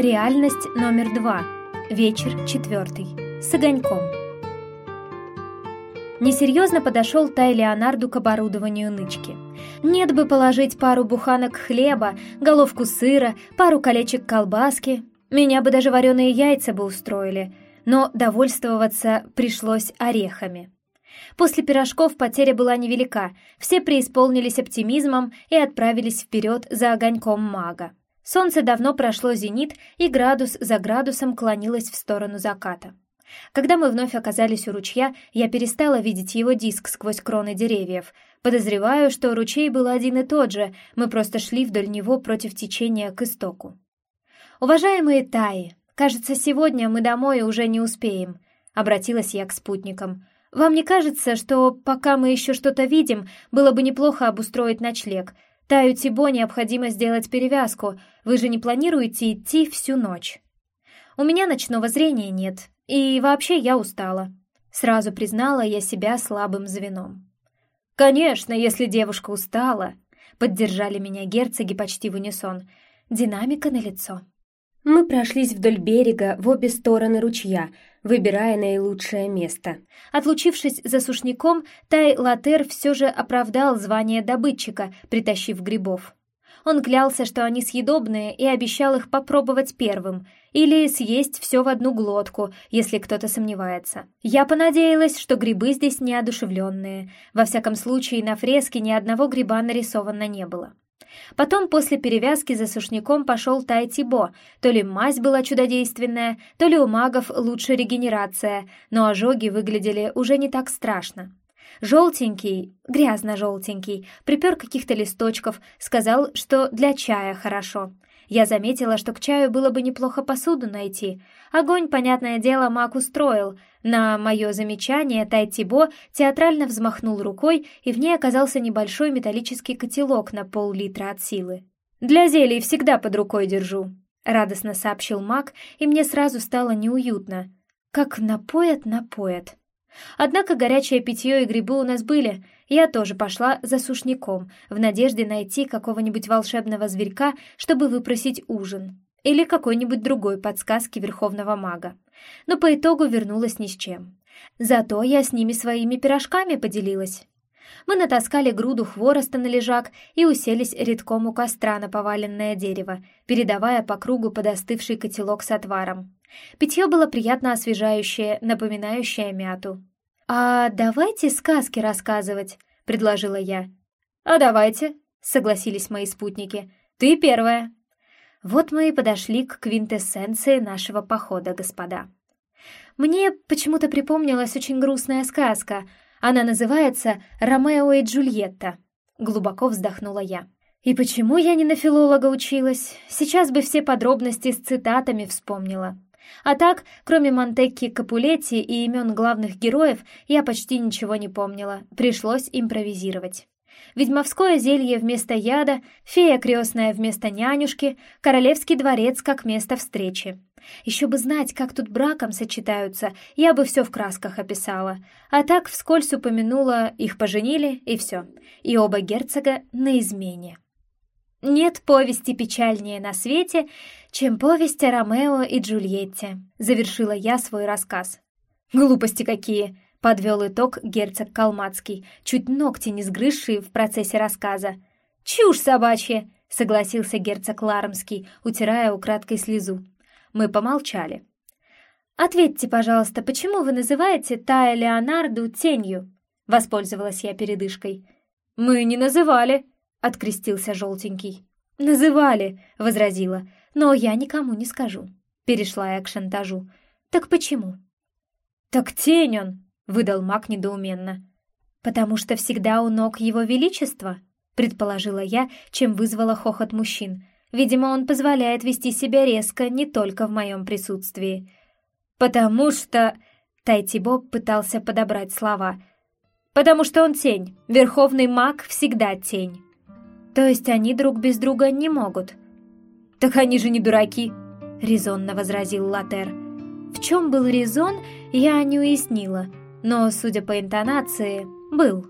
Реальность номер два. Вечер четвертый. С огоньком. Несерьезно подошел Тай Леонарду к оборудованию нычки. Нет бы положить пару буханок хлеба, головку сыра, пару колечек колбаски. Меня бы даже вареные яйца бы устроили, но довольствоваться пришлось орехами. После пирожков потеря была невелика, все преисполнились оптимизмом и отправились вперед за огоньком мага. Солнце давно прошло зенит, и градус за градусом клонилось в сторону заката. Когда мы вновь оказались у ручья, я перестала видеть его диск сквозь кроны деревьев. Подозреваю, что ручей был один и тот же, мы просто шли вдоль него против течения к истоку. «Уважаемые Таи, кажется, сегодня мы домой уже не успеем», — обратилась я к спутникам. «Вам не кажется, что пока мы еще что-то видим, было бы неплохо обустроить ночлег?» Таю Тибо необходимо сделать перевязку. Вы же не планируете идти всю ночь? У меня ночного зрения нет, и вообще я устала. Сразу признала я себя слабым звеном. Конечно, если девушка устала, поддержали меня герцоги почти в унисон. Динамика на лицо. Мы прошлись вдоль берега в обе стороны ручья, выбирая наилучшее место. Отлучившись за сушняком, Тай Латер все же оправдал звание добытчика, притащив грибов. Он клялся, что они съедобные, и обещал их попробовать первым, или съесть все в одну глотку, если кто-то сомневается. Я понадеялась, что грибы здесь неодушевленные. Во всяком случае, на фреске ни одного гриба нарисовано не было. Потом после перевязки за сушняком пошел Тайтибо. То ли мазь была чудодейственная, то ли у магов лучше регенерация, но ожоги выглядели уже не так страшно. Желтенький, грязно-желтенький, припер каких-то листочков, сказал, что для чая хорошо. Я заметила, что к чаю было бы неплохо посуду найти. Огонь, понятное дело, маг устроил. На мое замечание Тайтибо театрально взмахнул рукой, и в ней оказался небольшой металлический котелок на пол-литра от силы. «Для зелий всегда под рукой держу», — радостно сообщил маг, и мне сразу стало неуютно. «Как напоят-напоят». Однако горячее питье и грибы у нас были. Я тоже пошла за сушняком, в надежде найти какого-нибудь волшебного зверька, чтобы выпросить ужин. Или какой-нибудь другой подсказки Верховного Мага. Но по итогу вернулась ни с чем. Зато я с ними своими пирожками поделилась. Мы натаскали груду хвороста на лежак и уселись редком у костра на поваленное дерево, передавая по кругу подостывший котелок с отваром. Питье было приятно освежающее, напоминающее мяту. «А давайте сказки рассказывать», — предложила я. «А давайте», — согласились мои спутники. «Ты первая». Вот мы и подошли к квинтэссенции нашего похода, господа. Мне почему-то припомнилась очень грустная сказка. Она называется «Ромео и Джульетта». Глубоко вздохнула я. И почему я не на филолога училась? Сейчас бы все подробности с цитатами вспомнила. А так, кроме Монтекки Капулетти и имен главных героев, я почти ничего не помнила, пришлось импровизировать. Ведьмовское зелье вместо яда, фея крестная вместо нянюшки, королевский дворец как место встречи. Еще бы знать, как тут браком сочетаются, я бы все в красках описала. А так вскользь упомянула, их поженили, и все. И оба герцога на измене. Нет повести печальнее на свете, чем повесть о Ромео и Джульетте», — завершила я свой рассказ. «Глупости какие!» — подвел итог герцог Калмацкий, чуть ногти не сгрызшие в процессе рассказа. «Чушь собачья!» — согласился герцог Лармский, утирая украдкой слезу. Мы помолчали. «Ответьте, пожалуйста, почему вы называете Тая Леонарду тенью?» — воспользовалась я передышкой. «Мы не называли», — открестился желтенький. «Называли», — возразила, — «но я никому не скажу». Перешла я к шантажу. «Так почему?» «Так тень он», — выдал маг недоуменно. «Потому что всегда у ног его величества», — предположила я, чем вызвала хохот мужчин. «Видимо, он позволяет вести себя резко не только в моем присутствии». «Потому что...» — Тайти Боб пытался подобрать слова. «Потому что он тень. Верховный маг всегда тень». То есть они друг без друга не могут? Так они же не дураки, резонно возразил Латер. В чем был резон, я не уяснила, но, судя по интонации, был.